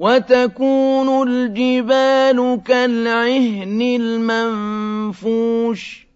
وتكون الجبال كالعهن المنفوش